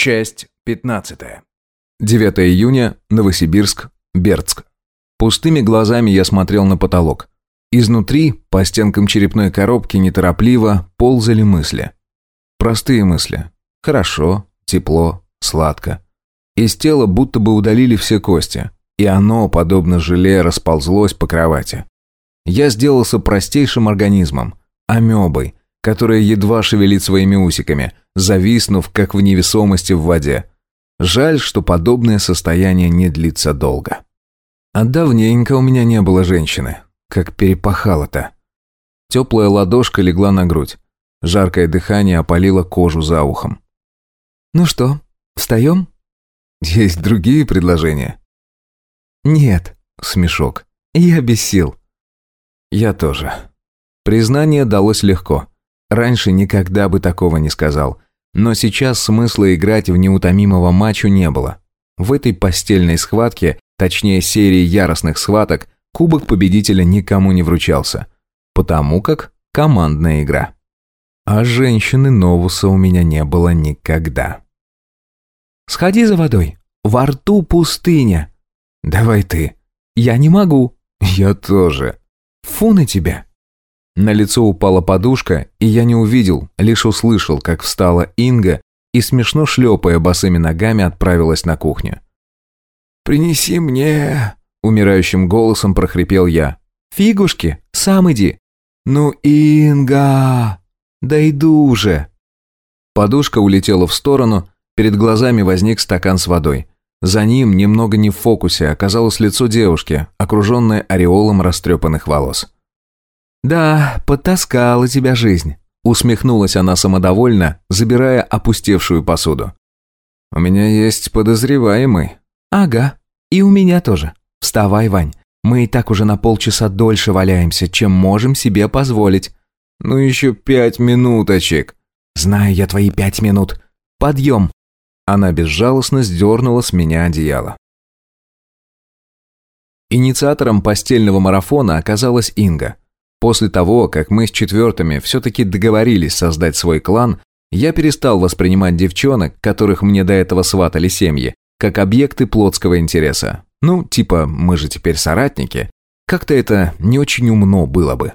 Часть 15. 9 июня, Новосибирск, Бердск. Пустыми глазами я смотрел на потолок. Изнутри, по стенкам черепной коробки, неторопливо ползали мысли. Простые мысли. Хорошо, тепло, сладко. Из тела будто бы удалили все кости, и оно, подобно желе, расползлось по кровати. Я сделался простейшим организмом, амебой, которая едва шевелит своими усиками, зависнув, как в невесомости в воде. Жаль, что подобное состояние не длится долго. А давненько у меня не было женщины, как перепахало-то. Теплая ладошка легла на грудь. Жаркое дыхание опалило кожу за ухом. «Ну что, встаем?» «Есть другие предложения?» «Нет», — смешок. «Я без сил». «Я тоже». Признание далось легко. Раньше никогда бы такого не сказал. Но сейчас смысла играть в неутомимого матчу не было. В этой постельной схватке, точнее серии яростных схваток, кубок победителя никому не вручался. Потому как командная игра. А женщины Новуса у меня не было никогда. «Сходи за водой. Во рту пустыня». «Давай ты». «Я не могу». «Я тоже». «Фу на тебя». На лицо упала подушка, и я не увидел, лишь услышал, как встала Инга и, смешно шлепая босыми ногами, отправилась на кухню. «Принеси мне...» — умирающим голосом прохрипел я. «Фигушки, сам иди». «Ну, Инга...» «Да иду уже». Подушка улетела в сторону, перед глазами возник стакан с водой. За ним, немного не в фокусе, оказалось лицо девушки, окруженное ореолом растрепанных волос. «Да, подтаскала тебя жизнь», — усмехнулась она самодовольно, забирая опустевшую посуду. «У меня есть подозреваемый». «Ага, и у меня тоже. Вставай, Вань. Мы и так уже на полчаса дольше валяемся, чем можем себе позволить». «Ну еще пять минуточек». «Знаю я твои пять минут. Подъем». Она безжалостно сдернула с меня одеяло. Инициатором постельного марафона оказалась Инга – После того, как мы с четвертыми все-таки договорились создать свой клан, я перестал воспринимать девчонок, которых мне до этого сватали семьи, как объекты плотского интереса. Ну, типа, мы же теперь соратники. Как-то это не очень умно было бы.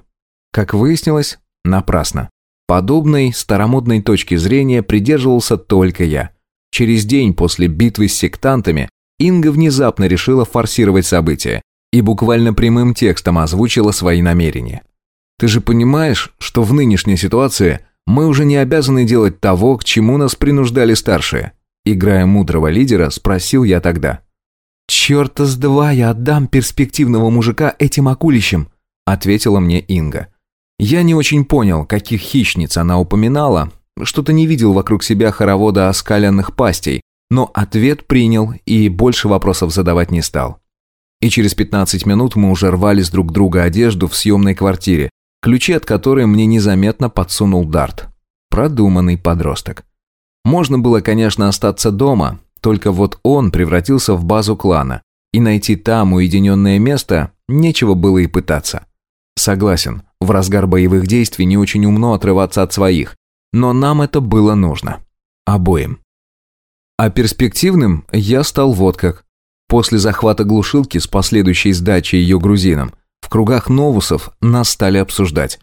Как выяснилось, напрасно. Подобной старомодной точки зрения придерживался только я. Через день после битвы с сектантами Инга внезапно решила форсировать события и буквально прямым текстом озвучила свои намерения. Ты же понимаешь, что в нынешней ситуации мы уже не обязаны делать того, к чему нас принуждали старшие?» Играя мудрого лидера, спросил я тогда. «Черта с два я отдам перспективного мужика этим акулищам», ответила мне Инга. Я не очень понял, каких хищниц она упоминала, что-то не видел вокруг себя хоровода оскаленных пастей, но ответ принял и больше вопросов задавать не стал. И через 15 минут мы уже рвали с друг друга одежду в съемной квартире, ключи от которой мне незаметно подсунул Дарт. Продуманный подросток. Можно было, конечно, остаться дома, только вот он превратился в базу клана, и найти там уединенное место нечего было и пытаться. Согласен, в разгар боевых действий не очень умно отрываться от своих, но нам это было нужно. Обоим. А перспективным я стал вот как. После захвата глушилки с последующей сдачей ее грузинам – кругах новусов нас стали обсуждать.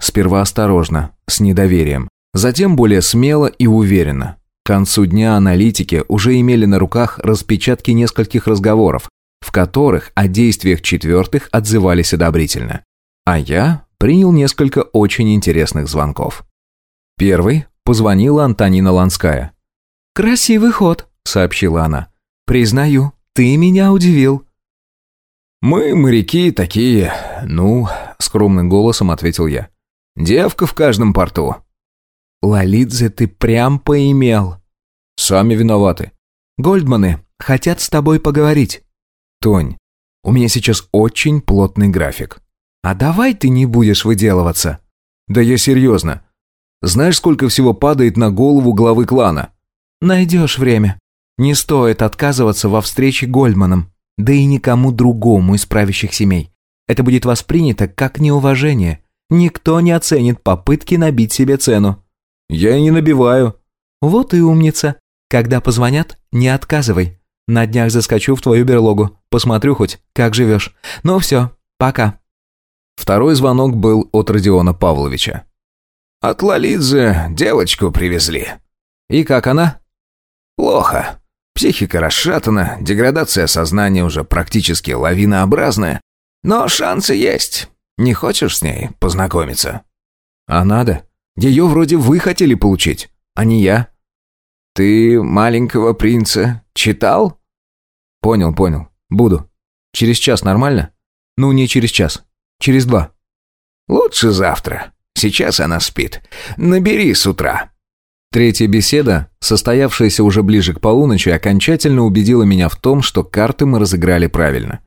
Сперва осторожно, с недоверием, затем более смело и уверенно. К концу дня аналитики уже имели на руках распечатки нескольких разговоров, в которых о действиях четвертых отзывались одобрительно. А я принял несколько очень интересных звонков. Первый позвонила Антонина Ланская. «Красивый ход», — сообщила она. «Признаю, ты меня удивил». «Мы, моряки, такие, ну...» — скромным голосом ответил я. «Девка в каждом порту». «Лолидзе, ты прям поимел». «Сами виноваты». «Гольдманы хотят с тобой поговорить». «Тонь, у меня сейчас очень плотный график». «А давай ты не будешь выделываться». «Да я серьезно. Знаешь, сколько всего падает на голову главы клана?» «Найдешь время. Не стоит отказываться во встрече Гольдманом да и никому другому из правящих семей. Это будет воспринято как неуважение. Никто не оценит попытки набить себе цену. Я и не набиваю. Вот и умница. Когда позвонят, не отказывай. На днях заскочу в твою берлогу, посмотрю хоть, как живешь. Ну все, пока». Второй звонок был от Родиона Павловича. «От Лолидзе девочку привезли». «И как она?» «Плохо. Психика расшатана, деградация сознания уже практически лавинообразная. Но шансы есть. Не хочешь с ней познакомиться?» «А надо. Ее вроде вы хотели получить, а не я». «Ты маленького принца читал?» «Понял, понял. Буду. Через час нормально?» «Ну, не через час. Через два». «Лучше завтра. Сейчас она спит. Набери с утра». Третья беседа, состоявшаяся уже ближе к полуночи, окончательно убедила меня в том, что карты мы разыграли правильно.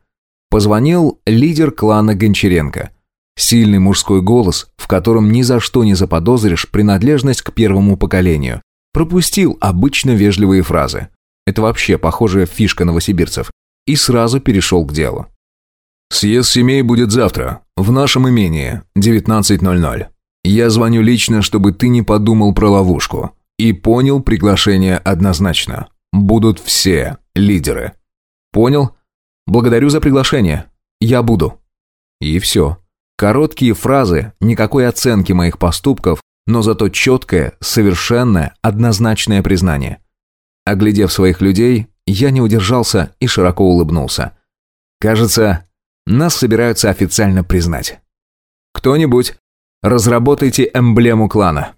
Позвонил лидер клана Гончаренко. Сильный мужской голос, в котором ни за что не заподозришь принадлежность к первому поколению. Пропустил обычно вежливые фразы. Это вообще похожая фишка новосибирцев. И сразу перешел к делу. «Съезд семей будет завтра, в нашем имении, 19.00. Я звоню лично, чтобы ты не подумал про ловушку. И понял приглашение однозначно. Будут все лидеры». «Понял. Благодарю за приглашение. Я буду». И все. Короткие фразы, никакой оценки моих поступков, но зато четкое, совершенное, однозначное признание. Оглядев своих людей, я не удержался и широко улыбнулся. Кажется, нас собираются официально признать. Кто-нибудь, разработайте эмблему клана.